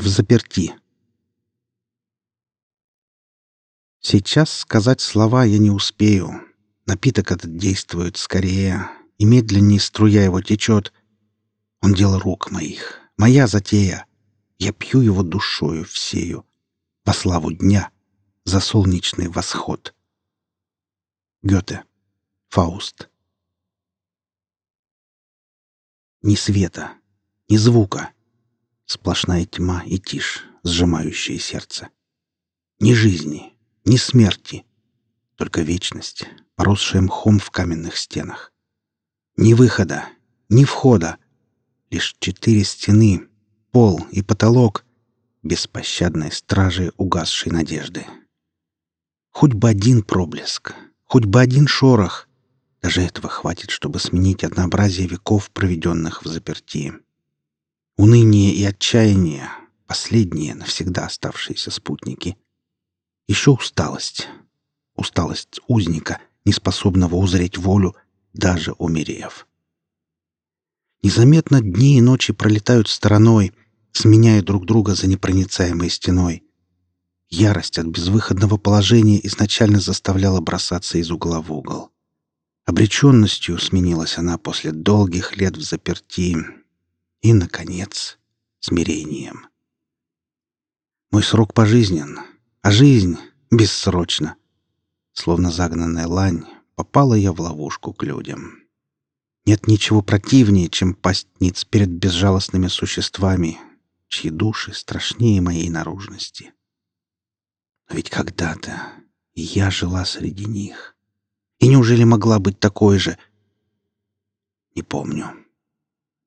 В заперти. Сейчас сказать слова я не успею. Напиток этот действует скорее, и медленнее струя его течет. Он дело рук моих, моя затея. Я пью его душою всею, во славу дня, за солнечный восход. Гёте. Фауст. Ни света, ни звука. Сплошная тьма и тишь, сжимающая сердце. Ни жизни, ни смерти. Только вечность, поросшая мхом в каменных стенах. Ни выхода, ни входа. Лишь четыре стены, пол и потолок беспощадной стражи угасшей надежды. Хоть бы один проблеск, хоть бы один шорох. Даже этого хватит, чтобы сменить однообразие веков, проведенных в заперти. Уныние и отчаяние — последние навсегда оставшиеся спутники. Еще усталость. Усталость узника, неспособного узреть волю, даже умерев. Незаметно дни и ночи пролетают стороной, сменяя друг друга за непроницаемой стеной. Ярость от безвыходного положения изначально заставляла бросаться из угла в угол. Обреченностью сменилась она после долгих лет в заперти. И, наконец, смирением. Мой срок пожизнен, а жизнь бессрочна. Словно загнанная лань, попала я в ловушку к людям. Нет ничего противнее, чем пасть ниц перед безжалостными существами, чьи души страшнее моей наружности. Но ведь когда-то я жила среди них. И неужели могла быть такой же? Не помню.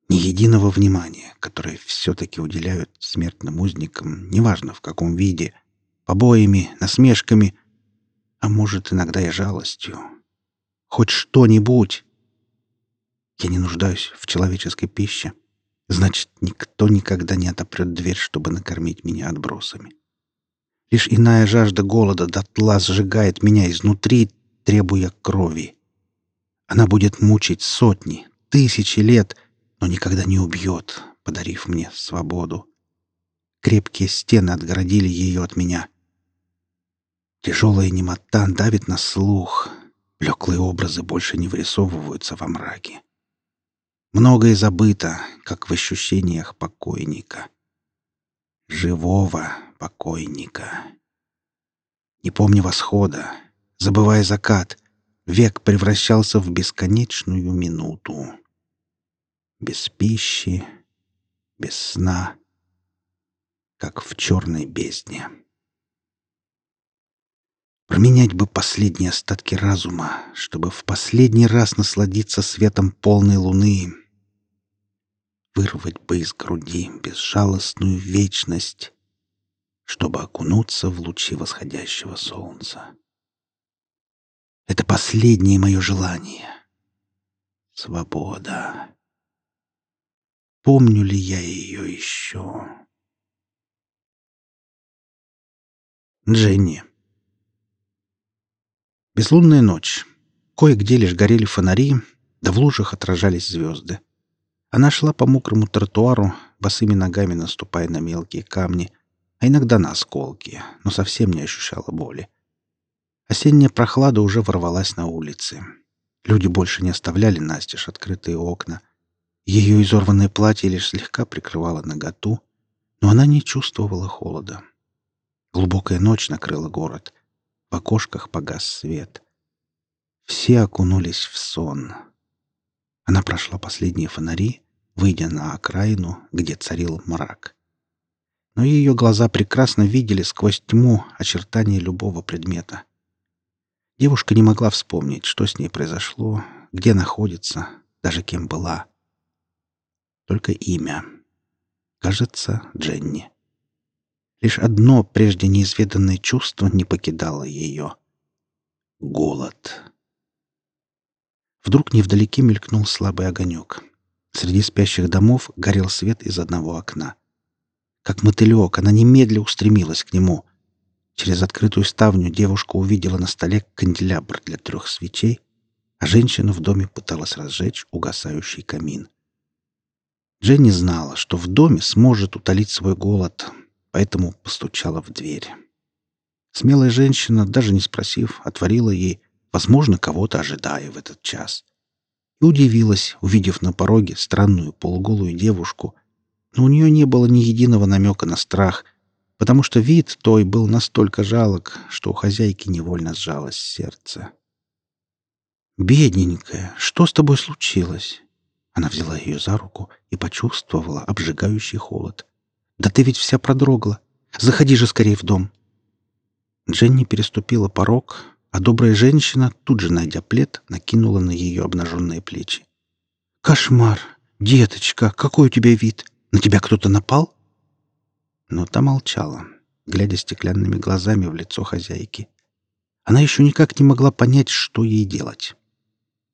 Ни единого внимания, которое все-таки уделяют смертным узникам, неважно в каком виде, побоями, насмешками, а может, иногда и жалостью. Хоть что-нибудь. Я не нуждаюсь в человеческой пище. Значит, никто никогда не отопрет дверь, чтобы накормить меня отбросами. Лишь иная жажда голода дотла сжигает меня изнутри, требуя крови. Она будет мучить сотни, тысячи лет, но никогда не убьет, подарив мне свободу. Крепкие стены отгородили ее от меня. Тяжелая немота давит на слух. Блеклые образы больше не вырисовываются во мраке. Многое забыто, как в ощущениях покойника. Живого покойника. Не помня восхода, забывая закат, век превращался в бесконечную минуту. Без пищи, без сна, как в черной бездне. Променять бы последние остатки разума, чтобы в последний раз насладиться светом полной луны. Вырвать бы из груди безжалостную вечность, чтобы окунуться в лучи восходящего солнца. Это последнее мое желание. Свобода. Помню ли я ее еще? Дженни. Безлунная ночь. Кое-где лишь горели фонари, да в лужах отражались звезды. Она шла по мокрому тротуару, босыми ногами наступая на мелкие камни — а иногда на осколки, но совсем не ощущала боли. Осенняя прохлада уже ворвалась на улицы. Люди больше не оставляли настежь открытые окна. Ее изорванное платье лишь слегка прикрывало наготу, но она не чувствовала холода. Глубокая ночь накрыла город. В окошках погас свет. Все окунулись в сон. Она прошла последние фонари, выйдя на окраину, где царил мрак но ее глаза прекрасно видели сквозь тьму очертания любого предмета. Девушка не могла вспомнить, что с ней произошло, где находится, даже кем была. Только имя. Кажется, Дженни. Лишь одно прежде неизведанное чувство не покидало ее. Голод. Вдруг невдалеке мелькнул слабый огонек. Среди спящих домов горел свет из одного окна. Как мотылек, она немедля устремилась к нему. Через открытую ставню девушка увидела на столе канделябр для трех свечей, а женщина в доме пыталась разжечь угасающий камин. Дженни знала, что в доме сможет утолить свой голод, поэтому постучала в дверь. Смелая женщина, даже не спросив, отворила ей, возможно, кого-то ожидая в этот час. И удивилась, увидев на пороге странную полуголую девушку, но у нее не было ни единого намека на страх, потому что вид той был настолько жалок, что у хозяйки невольно сжалось сердце. «Бедненькая, что с тобой случилось?» Она взяла ее за руку и почувствовала обжигающий холод. «Да ты ведь вся продрогла. Заходи же скорее в дом». Дженни переступила порог, а добрая женщина, тут же найдя плед, накинула на ее обнаженные плечи. «Кошмар! Деточка, какой у тебя вид! На тебя кто-то напал?» Но та молчала, глядя стеклянными глазами в лицо хозяйки. Она еще никак не могла понять, что ей делать.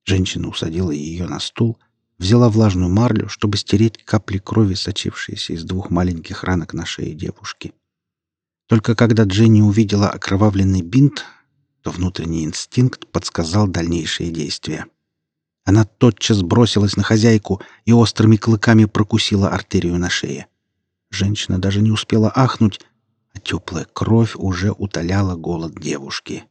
Женщина усадила ее на стул, взяла влажную марлю, чтобы стереть капли крови, сочившиеся из двух маленьких ранок на шее девушки. Только когда Дженни увидела окровавленный бинт, то внутренний инстинкт подсказал дальнейшие действия. Она тотчас бросилась на хозяйку и острыми клыками прокусила артерию на шее. Женщина даже не успела ахнуть, а теплая кровь уже утоляла голод девушки.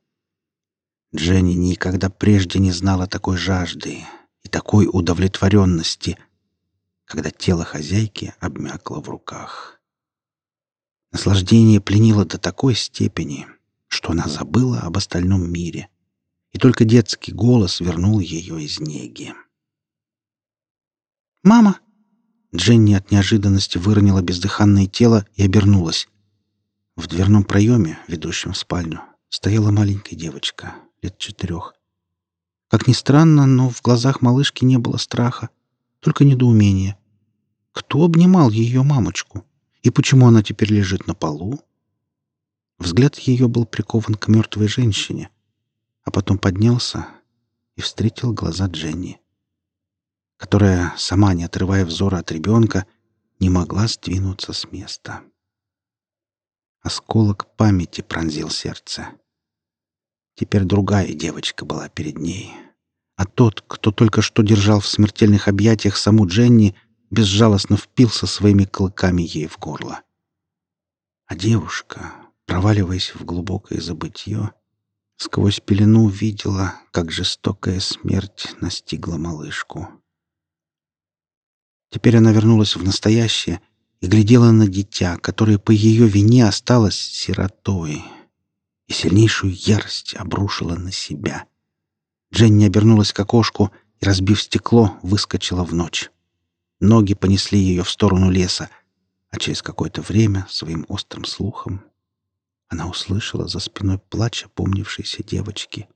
Дженни никогда прежде не знала такой жажды и такой удовлетворенности, когда тело хозяйки обмякло в руках. Наслаждение пленило до такой степени, что она забыла об остальном мире, и только детский голос вернул ее из неги. «Мама!» Дженни от неожиданности выронила бездыханное тело и обернулась. В дверном проеме, ведущем в спальню, стояла маленькая девочка, лет четырех. Как ни странно, но в глазах малышки не было страха, только недоумение. Кто обнимал ее мамочку? И почему она теперь лежит на полу? Взгляд ее был прикован к мертвой женщине, а потом поднялся и встретил глаза Дженни которая, сама не отрывая взора от ребенка, не могла сдвинуться с места. Осколок памяти пронзил сердце. Теперь другая девочка была перед ней. А тот, кто только что держал в смертельных объятиях саму Дженни, безжалостно впился своими клыками ей в горло. А девушка, проваливаясь в глубокое забытье, сквозь пелену видела, как жестокая смерть настигла малышку. Теперь она вернулась в настоящее и глядела на дитя, которое по ее вине осталось сиротой, и сильнейшую ярость обрушила на себя. Дженни обернулась к окошку и, разбив стекло, выскочила в ночь. Ноги понесли ее в сторону леса, а через какое-то время своим острым слухом она услышала за спиной плач помнившейся девочки,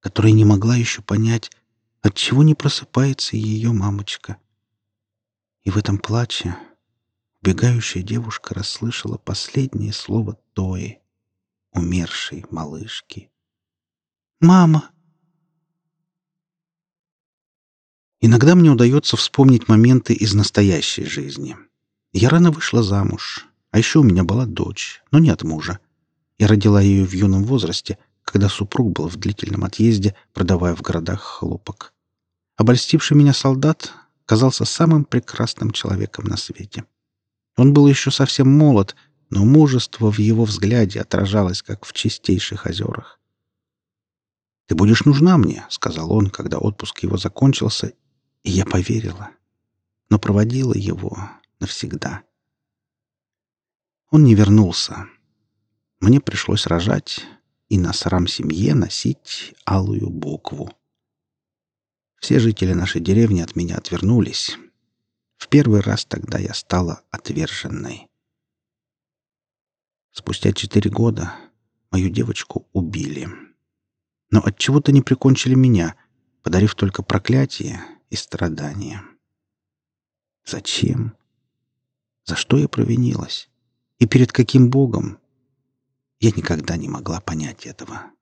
которая не могла еще понять, отчего не просыпается ее мамочка. И в этом плаче убегающая девушка расслышала последнее слово Тои, умершей малышки. «Мама!» Иногда мне удается вспомнить моменты из настоящей жизни. Я рано вышла замуж, а еще у меня была дочь, но не от мужа. Я родила ее в юном возрасте, когда супруг был в длительном отъезде, продавая в городах хлопок. Обольстивший меня солдат казался самым прекрасным человеком на свете. Он был еще совсем молод, но мужество в его взгляде отражалось, как в чистейших озерах. «Ты будешь нужна мне», — сказал он, когда отпуск его закончился, и я поверила, но проводила его навсегда. Он не вернулся. Мне пришлось рожать и на срам семье носить алую букву. Все жители нашей деревни от меня отвернулись. В первый раз тогда я стала отверженной. Спустя четыре года мою девочку убили. Но от чего то не прикончили меня, подарив только проклятие и страдания. Зачем? За что я провинилась? И перед каким Богом? Я никогда не могла понять этого.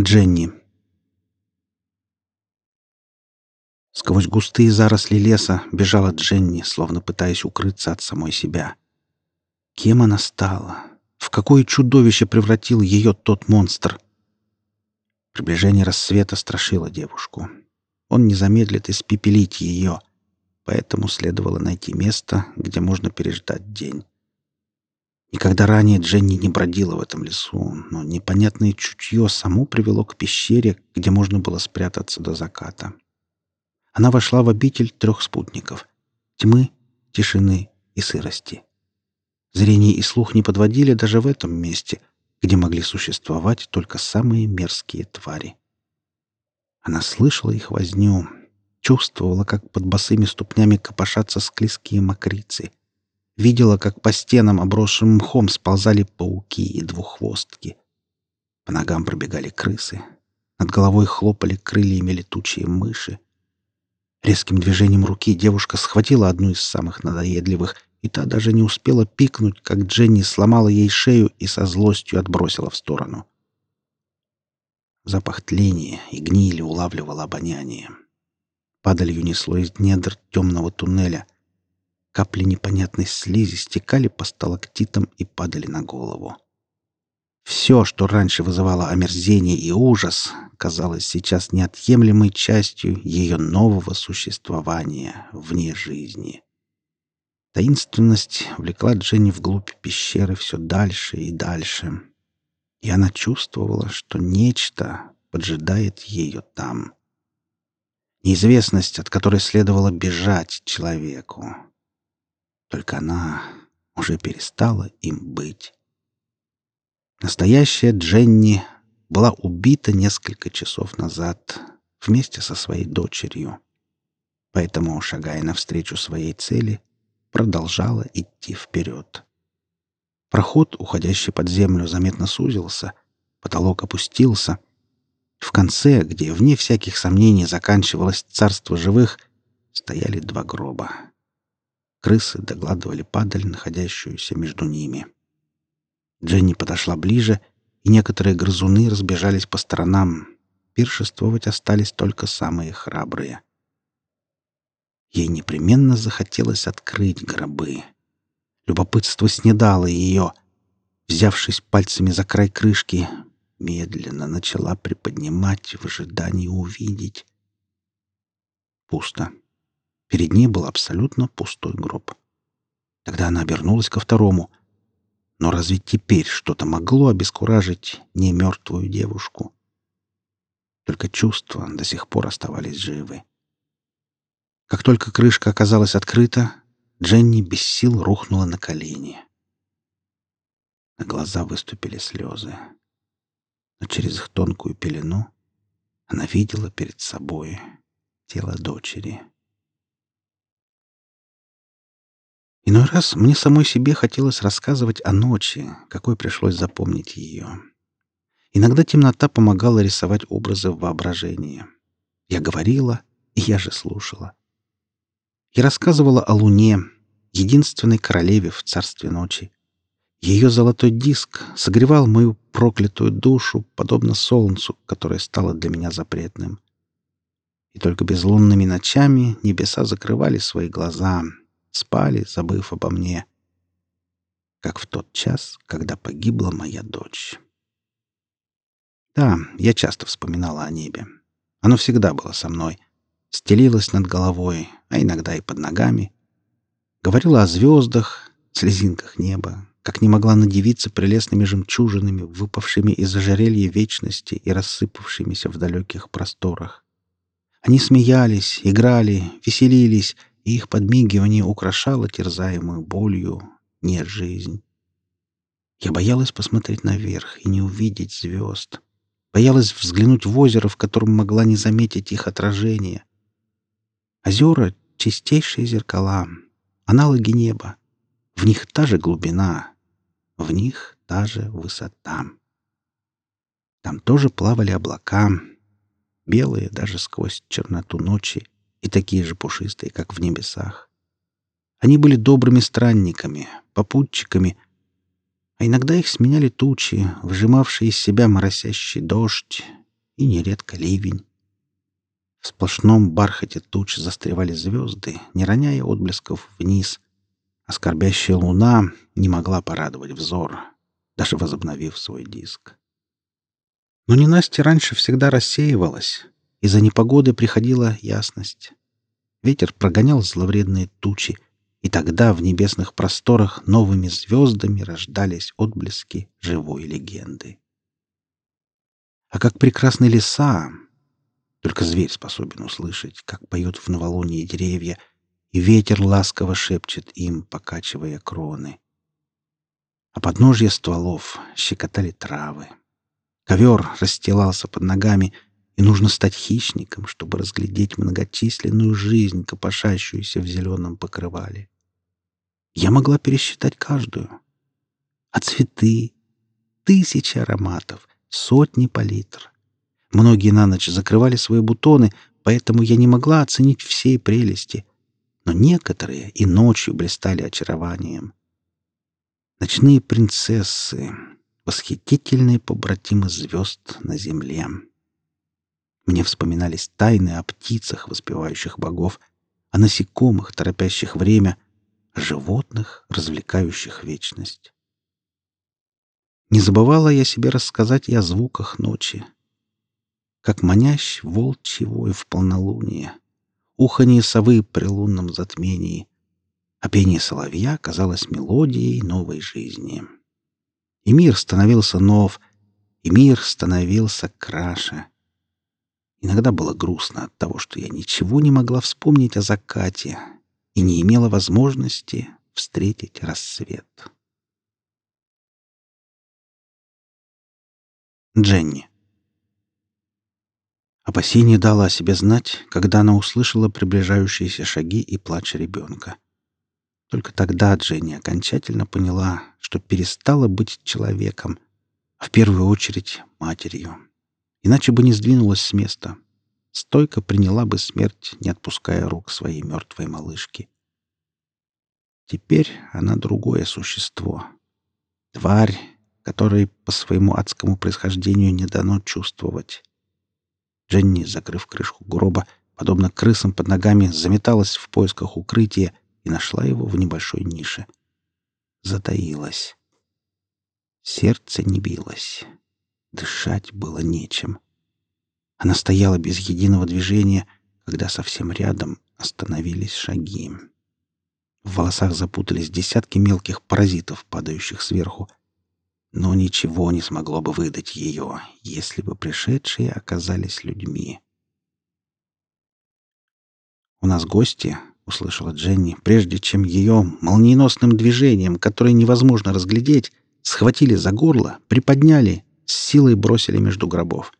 Дженни. Сквозь густые заросли леса бежала Дженни, словно пытаясь укрыться от самой себя. Кем она стала? В какое чудовище превратил ее тот монстр? Приближение рассвета страшило девушку. Он не замедлит испепелить ее. поэтому следовало найти место, где можно переждать день. Никогда ранее Дженни не бродила в этом лесу, но непонятное чутье само привело к пещере, где можно было спрятаться до заката. Она вошла в обитель трех спутников — тьмы, тишины и сырости. Зрение и слух не подводили даже в этом месте, где могли существовать только самые мерзкие твари. Она слышала их возню, чувствовала, как под босыми ступнями копошатся склизкие мокрицы — Видела, как по стенам, обросшим мхом, сползали пауки и двуххвостки. По ногам пробегали крысы. Над головой хлопали крыльями летучие мыши. Резким движением руки девушка схватила одну из самых надоедливых, и та даже не успела пикнуть, как Дженни сломала ей шею и со злостью отбросила в сторону. Запах тления и гнили улавливал обоняние. Падалью несло из недр темного туннеля, Капли непонятной слизи стекали по сталактитам и падали на голову. Все, что раньше вызывало омерзение и ужас, казалось сейчас неотъемлемой частью ее нового существования вне жизни. Таинственность влекла Дженни вглубь пещеры все дальше и дальше, и она чувствовала, что нечто поджидает ее там. Неизвестность, от которой следовало бежать человеку. Только она уже перестала им быть. Настоящая Дженни была убита несколько часов назад вместе со своей дочерью. Поэтому, шагая навстречу своей цели, продолжала идти вперед. Проход, уходящий под землю, заметно сузился, потолок опустился. В конце, где, вне всяких сомнений, заканчивалось царство живых, стояли два гроба. Крысы догладывали падаль, находящуюся между ними. Дженни подошла ближе, и некоторые грызуны разбежались по сторонам. Пиршествовать остались только самые храбрые. Ей непременно захотелось открыть гробы. Любопытство снедало ее. Взявшись пальцами за край крышки, медленно начала приподнимать в ожидании увидеть. Пусто. Перед ней был абсолютно пустой гроб. Тогда она обернулась ко второму. Но разве теперь что-то могло обескуражить не мертвую девушку? Только чувства до сих пор оставались живы. Как только крышка оказалась открыта, Дженни без сил рухнула на колени. На глаза выступили слезы. Но через их тонкую пелену она видела перед собой тело дочери. Иной раз мне самой себе хотелось рассказывать о ночи, какой пришлось запомнить ее. Иногда темнота помогала рисовать образы в воображении. Я говорила, и я же слушала. Я рассказывала о Луне, единственной королеве в царстве ночи. Ее золотой диск согревал мою проклятую душу, подобно солнцу, которое стало для меня запретным. И только безлунными ночами небеса закрывали свои глаза — спали, забыв обо мне, как в тот час, когда погибла моя дочь. Да, я часто вспоминала о небе. Оно всегда было со мной, стелилось над головой, а иногда и под ногами. Говорила о звездах, слезинках неба, как не могла надевиться прелестными жемчужинами, выпавшими из ожерелья вечности и рассыпавшимися в далеких просторах. Они смеялись, играли, веселились — и их подмигивание украшало терзаемую болью не жизнь. Я боялась посмотреть наверх и не увидеть звезд. Боялась взглянуть в озеро, в котором могла не заметить их отражение. Озера — чистейшие зеркала, аналоги неба. В них та же глубина, в них та же высота. Там тоже плавали облака, белые даже сквозь черноту ночи, и такие же пушистые, как в небесах. Они были добрыми странниками, попутчиками, а иногда их сменяли тучи, выжимавшие из себя моросящий дождь и нередко ливень. В сплошном бархате туч застревали звезды, не роняя отблесков вниз, а скорбящая луна не могла порадовать взор, даже возобновив свой диск. Но ненастье раньше всегда рассеивалась, из-за непогоды приходила ясность. ветер прогонял зловредные тучи, и тогда в небесных просторах новыми звездами рождались отблески живой легенды. А как прекрасны леса! Только зверь способен услышать, как поют в новолунии деревья, и ветер ласково шепчет им, покачивая кроны. А подножья стволов щекотали травы. Ковер расстилался под ногами, и нужно стать хищником, чтобы разглядеть многочисленную жизнь, копошащуюся в зеленом покрывале. Я могла пересчитать каждую. А цветы? Тысячи ароматов, сотни палитр. Многие на ночь закрывали свои бутоны, поэтому я не могла оценить всей прелести. Но некоторые и ночью блистали очарованием. Ночные принцессы, восхитительные побратимы звезд на земле. Мне вспоминались тайны о птицах, воспевающих богов, о насекомых, торопящих время, о животных, развлекающих вечность. Не забывала я себе рассказать и о звуках ночи. Как манящ волчий вой в полнолуние, уханье совы при лунном затмении, а пение соловья казалось мелодией новой жизни. И мир становился нов, и мир становился краше. Иногда было грустно от того, что я ничего не могла вспомнить о закате и не имела возможности встретить рассвет. Дженни. Опасение дало о себе знать, когда она услышала приближающиеся шаги и плач ребенка. Только тогда Дженни окончательно поняла, что перестала быть человеком, а в первую очередь матерью. Иначе бы не сдвинулась с места. Стойко приняла бы смерть, не отпуская рук своей мертвой малышки. Теперь она другое существо. Тварь, которой по своему адскому происхождению не дано чувствовать. Дженни, закрыв крышку гроба, подобно крысам под ногами, заметалась в поисках укрытия и нашла его в небольшой нише. Затаилась. Сердце не билось. Дышать было нечем. Она стояла без единого движения, когда совсем рядом остановились шаги. В волосах запутались десятки мелких паразитов, падающих сверху — но ничего не смогло бы выдать ее, если бы пришедшие оказались людьми. «У нас гости», — услышала Дженни, прежде чем ее молниеносным движением, которое невозможно разглядеть, схватили за горло, приподняли, с силой бросили между гробов.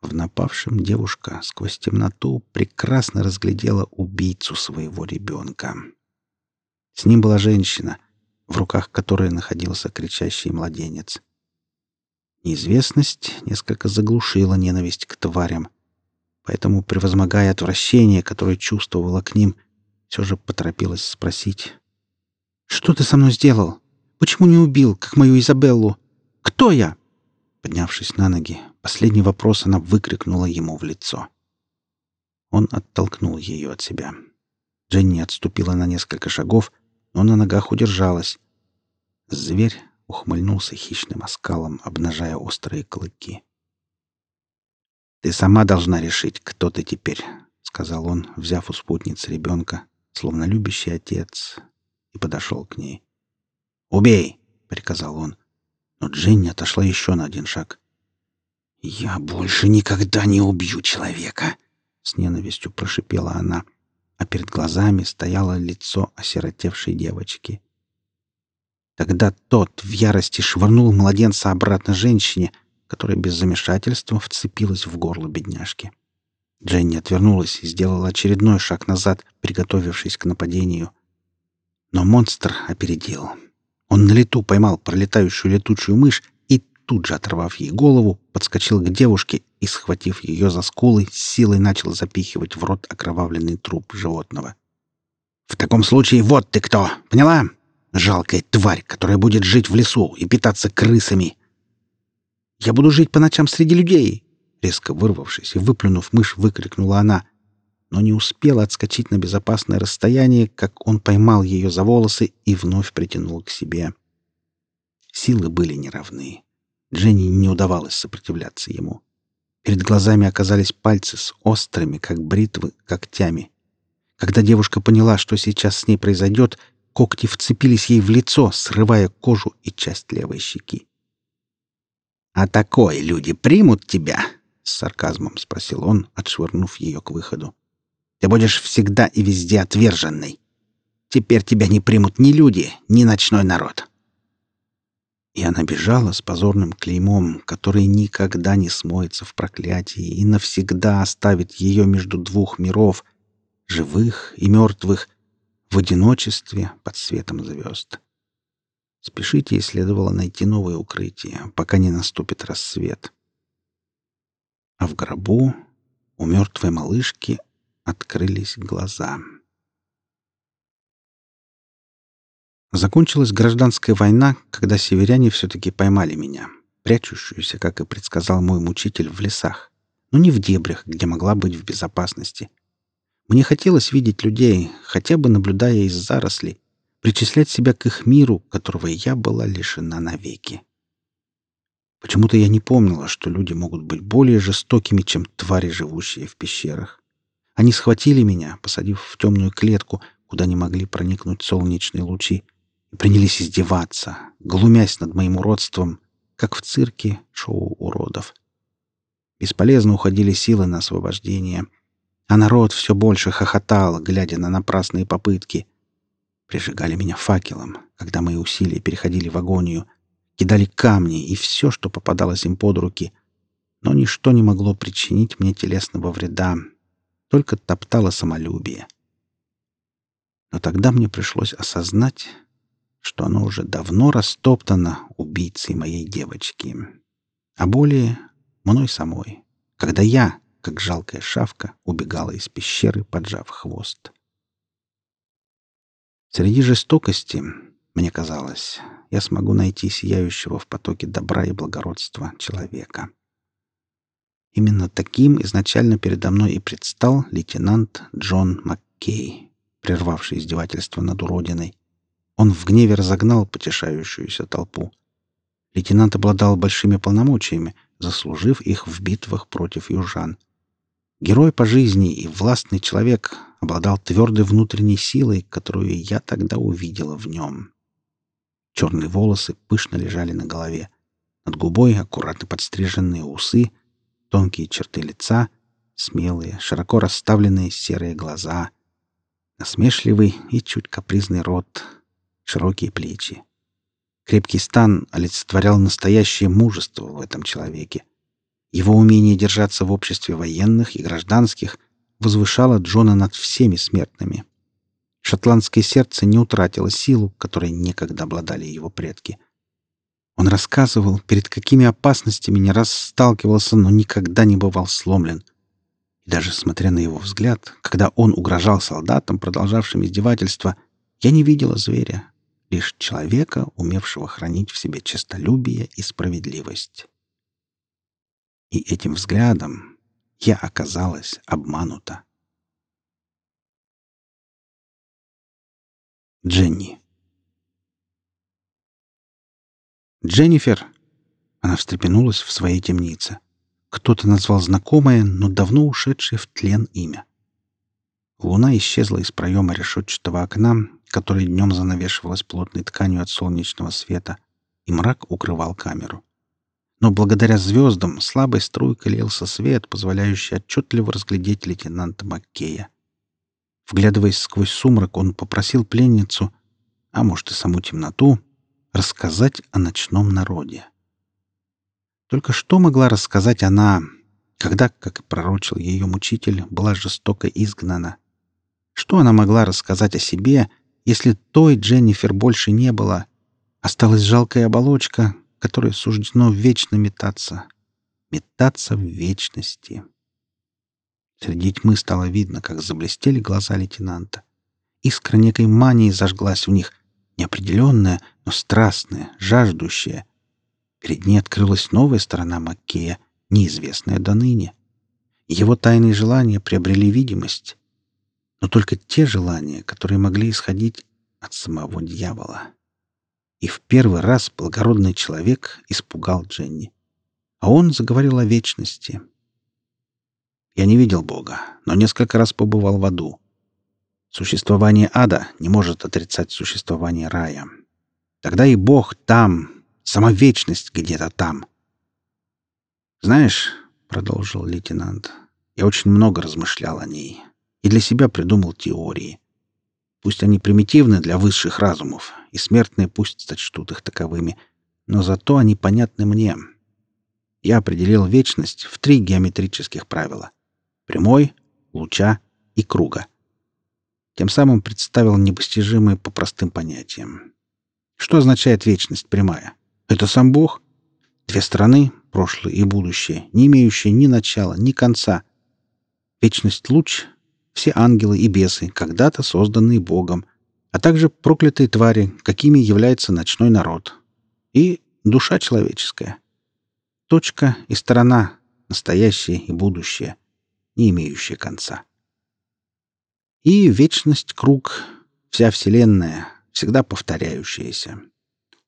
В напавшем девушка сквозь темноту прекрасно разглядела убийцу своего ребенка. С ним была женщина — в руках которой находился кричащий младенец. Неизвестность несколько заглушила ненависть к тварям, поэтому, превозмогая отвращение, которое чувствовала к ним, все же поторопилась спросить. «Что ты со мной сделал? Почему не убил, как мою Изабеллу? Кто я?» Поднявшись на ноги, последний вопрос она выкрикнула ему в лицо. Он оттолкнул ее от себя. Дженни отступила на несколько шагов, но на ногах удержалась. Зверь ухмыльнулся хищным оскалом, обнажая острые клыки. «Ты сама должна решить, кто ты теперь», — сказал он, взяв у спутницы ребенка, словно любящий отец, и подошел к ней. «Убей!» — приказал он. Но Дженни отошла еще на один шаг. «Я больше никогда не убью человека!» — с ненавистью прошипела она. — а перед глазами стояло лицо осиротевшей девочки. Тогда тот в ярости швырнул младенца обратно женщине, которая без замешательства вцепилась в горло бедняжки. Дженни отвернулась и сделала очередной шаг назад, приготовившись к нападению. Но монстр опередил. Он на лету поймал пролетающую летучую мышь тут же, оторвав ей голову, подскочил к девушке и, схватив ее за скулы, силой начал запихивать в рот окровавленный труп животного. «В таком случае вот ты кто! Поняла? Жалкая тварь, которая будет жить в лесу и питаться крысами!» «Я буду жить по ночам среди людей!» Резко вырвавшись и выплюнув мышь, выкрикнула она, но не успела отскочить на безопасное расстояние, как он поймал ее за волосы и вновь притянул к себе. Силы были неравны. Дженни не удавалось сопротивляться ему. Перед глазами оказались пальцы с острыми, как бритвы, когтями. Когда девушка поняла, что сейчас с ней произойдет, когти вцепились ей в лицо, срывая кожу и часть левой щеки. «А такое люди примут тебя?» — с сарказмом спросил он, отшвырнув ее к выходу. «Ты будешь всегда и везде отверженной. Теперь тебя не примут ни люди, ни ночной народ». И она бежала с позорным клеймом, который никогда не смоется в проклятии и навсегда оставит ее между двух миров, живых и мертвых, в одиночестве под светом звезд. Спешите и следовало найти новое укрытие, пока не наступит рассвет. А в гробу у мертвой малышки открылись глаза. Закончилась гражданская война, когда северяне все-таки поймали меня, прячущуюся, как и предсказал мой мучитель, в лесах, но не в дебрях, где могла быть в безопасности. Мне хотелось видеть людей, хотя бы наблюдая из зарослей, причислять себя к их миру, которого я была лишена навеки. Почему-то я не помнила, что люди могут быть более жестокими, чем твари, живущие в пещерах. Они схватили меня, посадив в темную клетку, куда не могли проникнуть солнечные лучи, и принялись издеваться, глумясь над моим уродством, как в цирке шоу уродов. Бесполезно уходили силы на освобождение, а народ все больше хохотал, глядя на напрасные попытки — Прижигали меня факелом, когда мои усилия переходили в агонию, кидали камни и все, что попадалось им под руки. Но ничто не могло причинить мне телесного вреда, только топтало самолюбие. Но тогда мне пришлось осознать, что оно уже давно растоптано убийцей моей девочки, а более мной самой, когда я, как жалкая шавка, убегала из пещеры, поджав хвост. Среди жестокости, мне казалось, я смогу найти сияющего в потоке добра и благородства человека. Именно таким изначально передо мной и предстал лейтенант Джон Маккей, прервавший издевательство над уродиной. Он в гневе разогнал потешающуюся толпу. Лейтенант обладал большими полномочиями, заслужив их в битвах против южан. Герой по жизни и властный человек обладал твердой внутренней силой, которую я тогда увидела в нем. Черные волосы пышно лежали на голове. Над губой аккуратно подстриженные усы, тонкие черты лица, смелые, широко расставленные серые глаза, насмешливый и чуть капризный рот, широкие плечи. Крепкий стан олицетворял настоящее мужество в этом человеке. Его умение держаться в обществе военных и гражданских возвышало Джона над всеми смертными. Шотландское сердце не утратило силу, которой некогда обладали его предки. Он рассказывал, перед какими опасностями не раз сталкивался, но никогда не бывал сломлен. И даже смотря на его взгляд, когда он угрожал солдатам, продолжавшим издевательство, я не видела зверя, лишь человека, умевшего хранить в себе честолюбие и справедливость. И этим взглядом я оказалась обманута. Дженни. «Дженнифер!» Она встрепенулась в своей темнице. Кто-то назвал знакомое, но давно ушедшее в тлен имя. Луна исчезла из проема решетчатого окна, которое днем занавешивалось плотной тканью от солнечного света, и мрак укрывал камеру но благодаря звездам слабой струйкой лился свет, позволяющий отчетливо разглядеть лейтенанта Маккея. Вглядываясь сквозь сумрак, он попросил пленницу, а может и саму темноту, рассказать о ночном народе. Только что могла рассказать она, когда, как пророчил ее мучитель, была жестоко изгнана? Что она могла рассказать о себе, если той Дженнифер больше не было? Осталась жалкая оболочка, которой суждено вечно метаться. Метаться в вечности. Среди тьмы стало видно, как заблестели глаза лейтенанта. Искра некой мании зажглась в них, неопределенная, но страстная, жаждущая. Перед ней открылась новая сторона Маккея, неизвестная до ныне. Его тайные желания приобрели видимость, но только те желания, которые могли исходить от самого дьявола. И в первый раз благородный человек испугал Дженни. А он заговорил о вечности, Я не видел Бога, но несколько раз побывал в аду. Существование ада не может отрицать существование рая. Тогда и Бог там, сама вечность где-то там. «Знаешь», — продолжил лейтенант, — «я очень много размышлял о ней и для себя придумал теории. Пусть они примитивны для высших разумов, и смертные пусть сочтут их таковыми, но зато они понятны мне. Я определил вечность в три геометрических правила — прямой, луча и круга. Тем самым представил непостижимые по простым понятиям. Что означает вечность прямая? Это сам Бог? Две страны, прошлое и будущее, не имеющие ни начала, ни конца. Вечность луч — все ангелы и бесы, когда-то созданные Богом, а также проклятые твари, какими является ночной народ. И душа человеческая. Точка и сторона, настоящее и будущее, не имеющие конца. И вечность — круг, вся Вселенная, всегда повторяющаяся.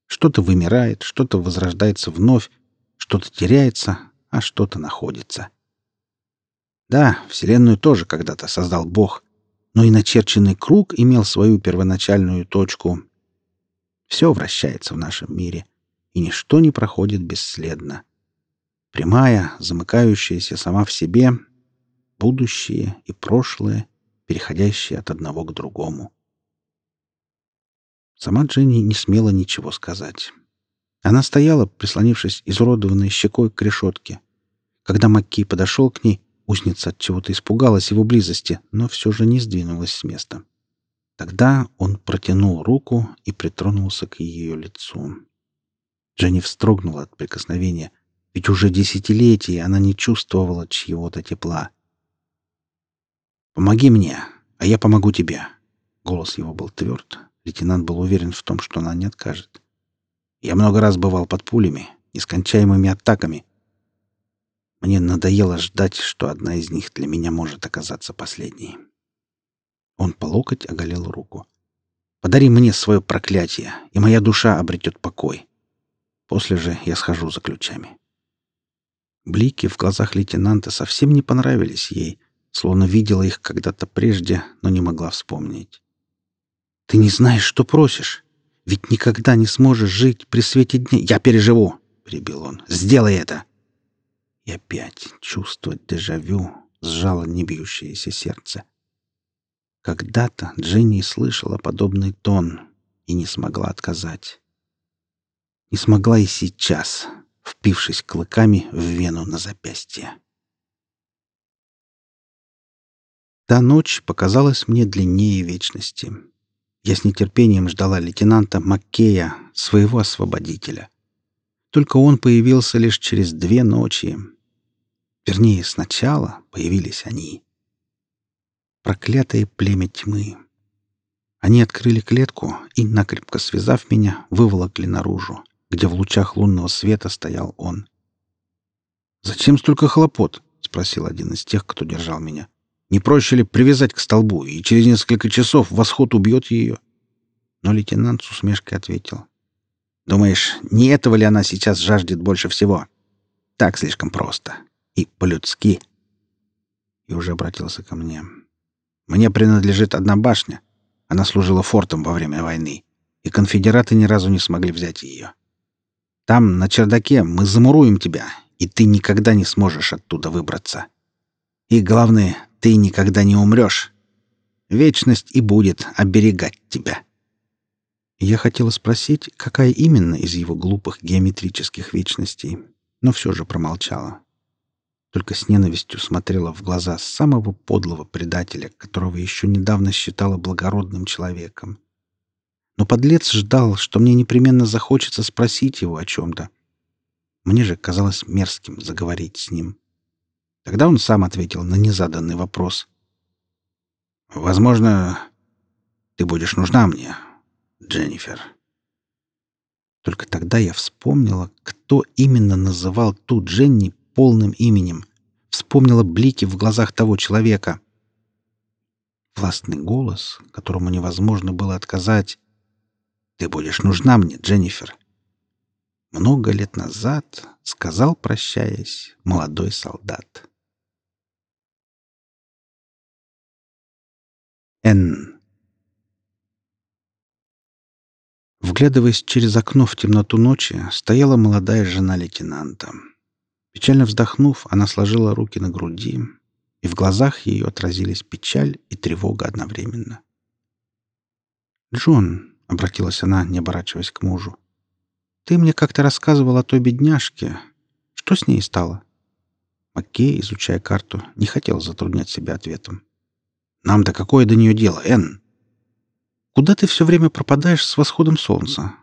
Что-то вымирает, что-то возрождается вновь, что-то теряется, а что-то находится. Да, Вселенную тоже когда-то создал Бог, но и начерченный круг имел свою первоначальную точку. Все вращается в нашем мире, и ничто не проходит бесследно. Прямая, замыкающаяся сама в себе, будущее и прошлое, переходящие от одного к другому. Сама Дженни не смела ничего сказать. Она стояла, прислонившись изуродованной щекой к решетке. Когда Макки подошел к ней, узница от чего-то испугалась его близости, но все же не сдвинулась с места. Тогда он протянул руку и притронулся к ее лицу. Дженни встрогнула от прикосновения, ведь уже десятилетия она не чувствовала чьего-то тепла. «Помоги мне, а я помогу тебе». Голос его был тверд, Лейтенант был уверен в том, что она не откажет. Я много раз бывал под пулями, нескончаемыми атаками. Мне надоело ждать, что одна из них для меня может оказаться последней. Он по локоть оголил руку. «Подари мне свое проклятие, и моя душа обретет покой. После же я схожу за ключами». Блики в глазах лейтенанта совсем не понравились ей, словно видела их когда-то прежде, но не могла вспомнить. Ты не знаешь, что просишь. Ведь никогда не сможешь жить при свете дня. Я переживу, — прибил он. Сделай это. И опять чувствовать дежавю сжало небьющееся сердце. Когда-то Дженни слышала подобный тон и не смогла отказать. Не смогла и сейчас, впившись клыками в вену на запястье. Та ночь показалась мне длиннее вечности. Я с нетерпением ждала лейтенанта Маккея, своего освободителя. Только он появился лишь через две ночи. Вернее, сначала появились они. Проклятое племя тьмы. Они открыли клетку и, накрепко связав меня, выволокли наружу, где в лучах лунного света стоял он. «Зачем столько хлопот?» — спросил один из тех, кто держал меня. Не проще ли привязать к столбу, и через несколько часов восход убьет ее? Но лейтенант с усмешкой ответил. «Думаешь, не этого ли она сейчас жаждет больше всего? Так слишком просто. И по-людски». И уже обратился ко мне. «Мне принадлежит одна башня. Она служила фортом во время войны, и конфедераты ни разу не смогли взять ее. Там, на чердаке, мы замуруем тебя, и ты никогда не сможешь оттуда выбраться. И главное, ты никогда не умрешь. Вечность и будет оберегать тебя. Я хотела спросить, какая именно из его глупых геометрических вечностей, но все же промолчала. Только с ненавистью смотрела в глаза самого подлого предателя, которого еще недавно считала благородным человеком. Но подлец ждал, что мне непременно захочется спросить его о чем-то. Мне же казалось мерзким заговорить с ним. Тогда он сам ответил на незаданный вопрос. «Возможно, ты будешь нужна мне, Дженнифер». Только тогда я вспомнила, кто именно называл ту Дженни полным именем. Вспомнила блики в глазах того человека. Властный голос, которому невозможно было отказать. «Ты будешь нужна мне, Дженнифер». Много лет назад сказал, прощаясь, молодой солдат. Н. Вглядываясь через окно в темноту ночи, стояла молодая жена лейтенанта. Печально вздохнув, она сложила руки на груди, и в глазах ее отразились печаль и тревога одновременно. «Джон», — обратилась она, не оборачиваясь к мужу, — «ты мне как-то рассказывал о той бедняжке. Что с ней стало?» Маккей, изучая карту, не хотел затруднять себя ответом. «Нам-то какое до нее дело, Энн?» Куда ты все время пропадаешь с восходом солнца?»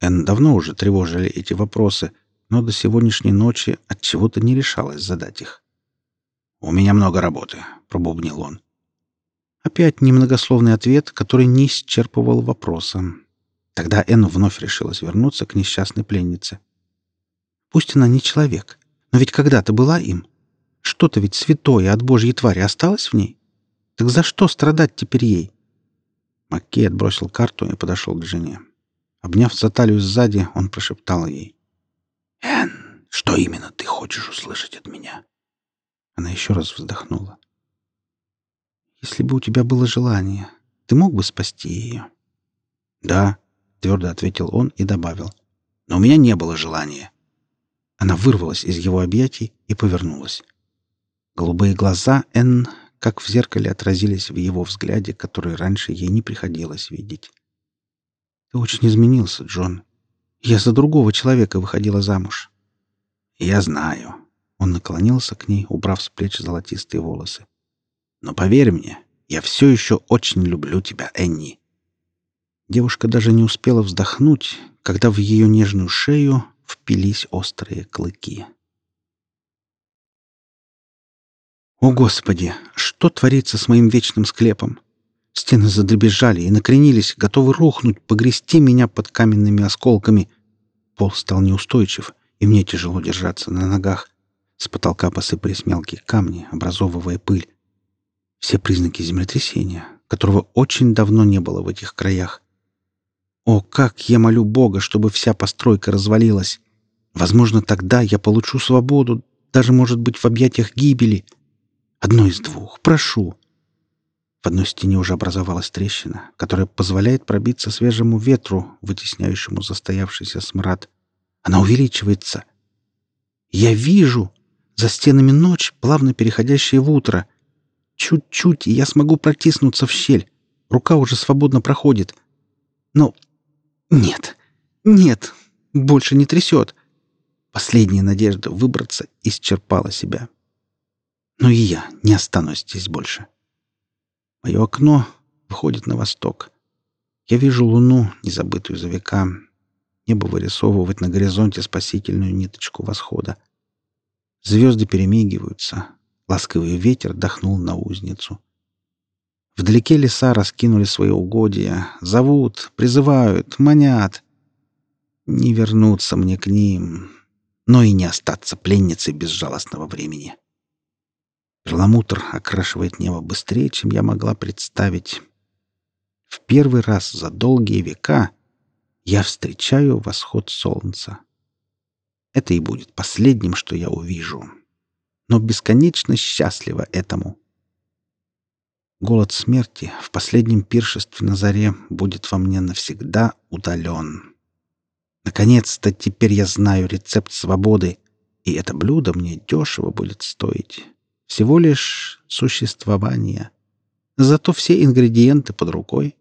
Энн давно уже тревожили эти вопросы, но до сегодняшней ночи от чего то не решалась задать их. «У меня много работы», — пробубнил он. Опять немногословный ответ, который не исчерпывал вопроса. Тогда Энн вновь решилась вернуться к несчастной пленнице. «Пусть она не человек, но ведь когда-то была им. Что-то ведь святое от Божьей твари осталось в ней. Так за что страдать теперь ей? Маккей отбросил карту и подошел к жене. Обняв за талию сзади, он прошептал ей. «Энн, что именно ты хочешь услышать от меня?» Она еще раз вздохнула. «Если бы у тебя было желание, ты мог бы спасти ее?» «Да», — твердо ответил он и добавил. «Но у меня не было желания». Она вырвалась из его объятий и повернулась. Голубые глаза Энн как в зеркале отразились в его взгляде, который раньше ей не приходилось видеть. «Ты очень изменился, Джон. Я за другого человека выходила замуж». «Я знаю». Он наклонился к ней, убрав с плеч золотистые волосы. «Но поверь мне, я все еще очень люблю тебя, Энни». Девушка даже не успела вздохнуть, когда в ее нежную шею впились острые клыки. О, Господи! Что творится с моим вечным склепом? Стены задребезжали и накренились, готовы рухнуть, погрести меня под каменными осколками. Пол стал неустойчив, и мне тяжело держаться на ногах. С потолка посыпались мелкие камни, образовывая пыль. Все признаки землетрясения, которого очень давно не было в этих краях. О, как я молю Бога, чтобы вся постройка развалилась! Возможно, тогда я получу свободу, даже, может быть, в объятиях гибели — Одно из двух. Прошу. В одной стене уже образовалась трещина, которая позволяет пробиться свежему ветру, вытесняющему застоявшийся смрад. Она увеличивается. Я вижу! За стенами ночь, плавно переходящая в утро. Чуть-чуть, и я смогу протиснуться в щель. Рука уже свободно проходит. Но нет, нет, больше не трясет. Последняя надежда выбраться исчерпала себя. Но и я не останусь здесь больше. Мое окно выходит на восток. Я вижу луну, незабытую за века. Небо вырисовывает на горизонте спасительную ниточку восхода. Звезды перемигиваются. Ласковый ветер дохнул на узницу. Вдалеке леса раскинули свои угодья, зовут, призывают, манят. Не вернуться мне к ним, но и не остаться пленницей безжалостного времени. Перламутр окрашивает небо быстрее, чем я могла представить. В первый раз за долгие века я встречаю восход солнца. Это и будет последним, что я увижу. Но бесконечно счастлива этому. Голод смерти в последнем пиршестве на заре будет во мне навсегда удален. Наконец-то теперь я знаю рецепт свободы, и это блюдо мне дешево будет стоить всего лишь существование. Зато все ингредиенты под рукой.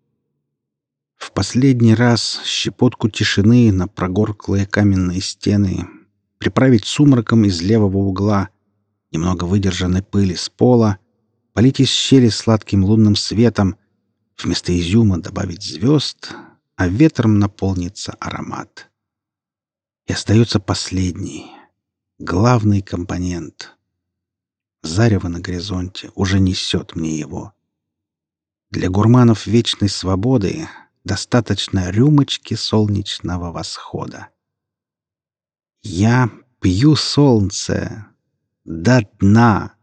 В последний раз щепотку тишины на прогорклые каменные стены, приправить сумраком из левого угла, немного выдержанной пыли с пола, полить из щели сладким лунным светом, вместо изюма добавить звезд, а ветром наполнится аромат. И остается последний, главный компонент — Зарево на горизонте уже несет мне его. Для гурманов вечной свободы достаточно рюмочки солнечного восхода. Я пью солнце до дна.